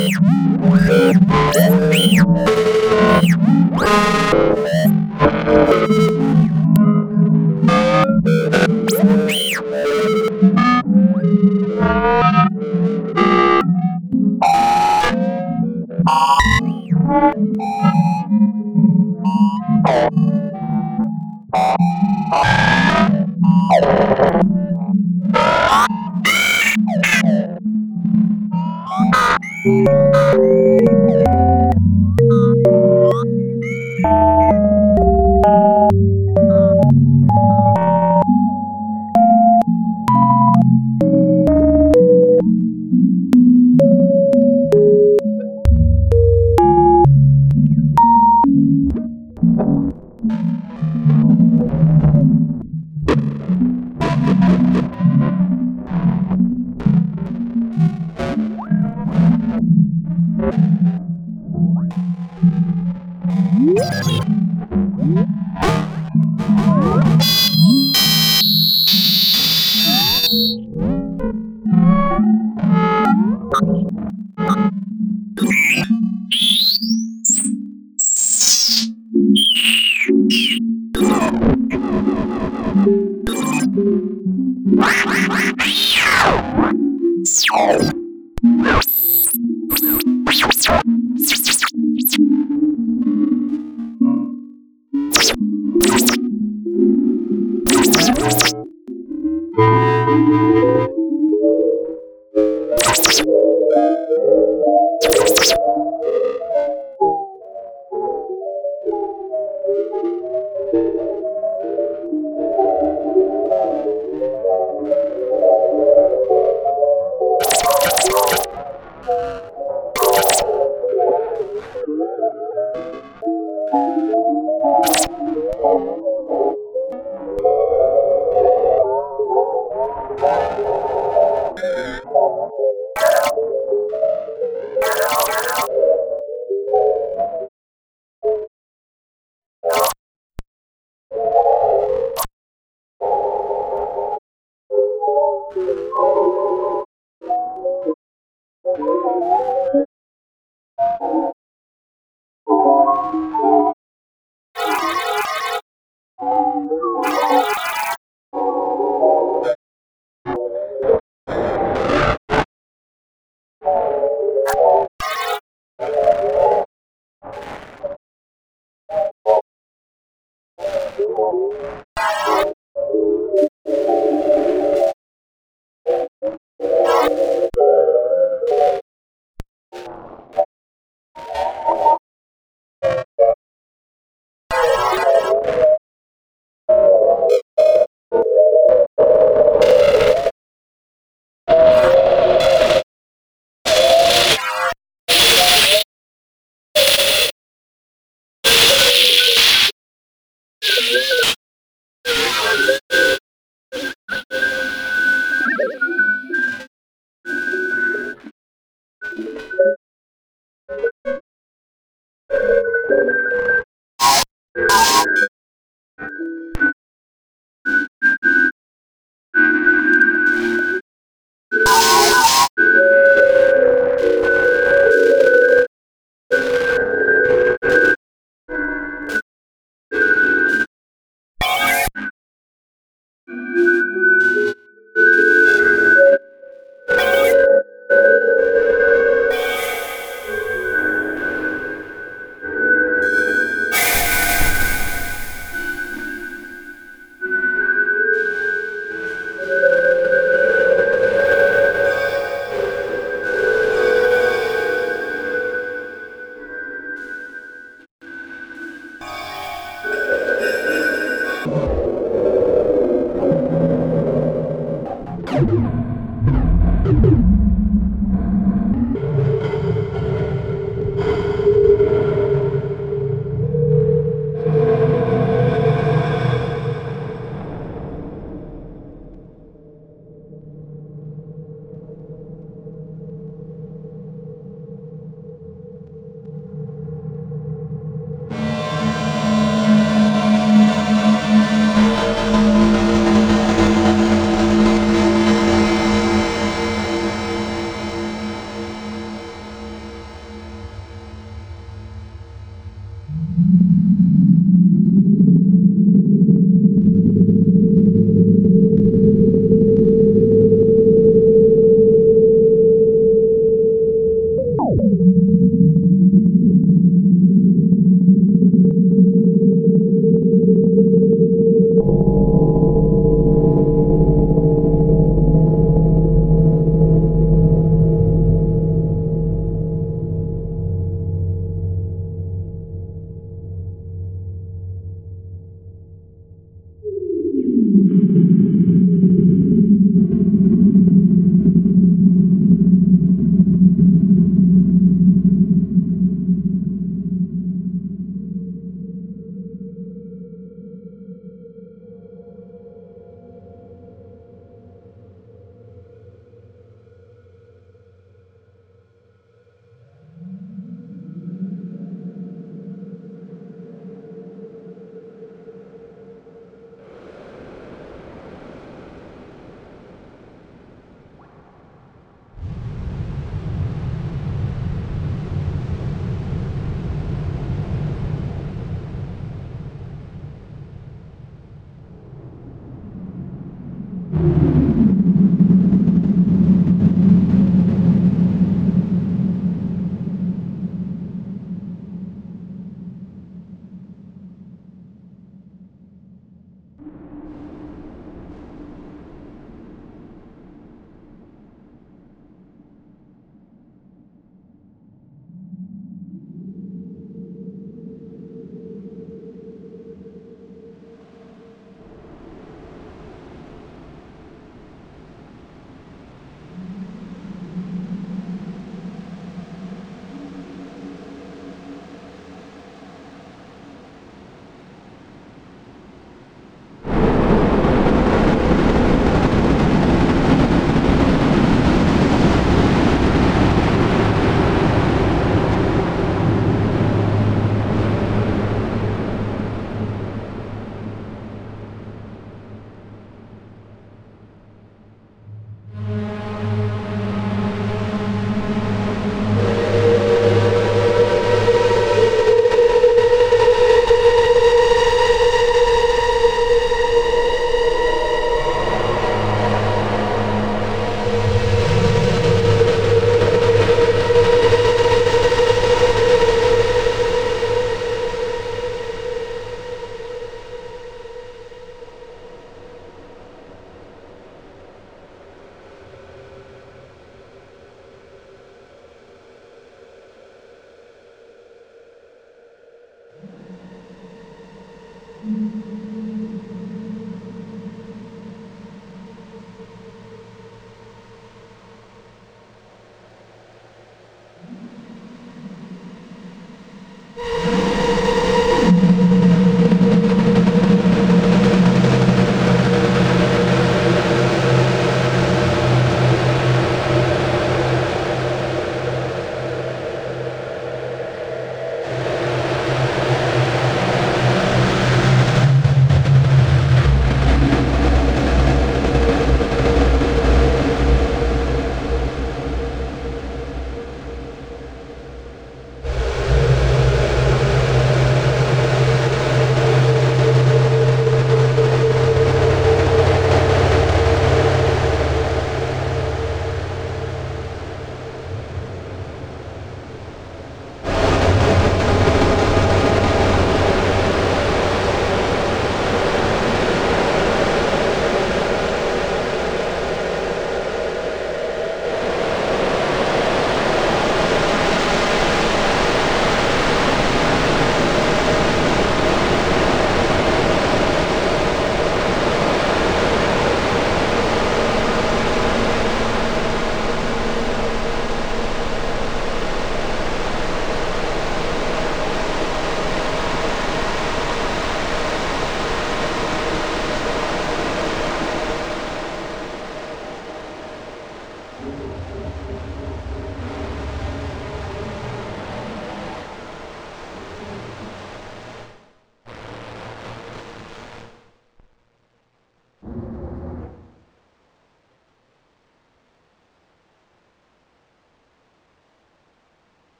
Thank hum. you.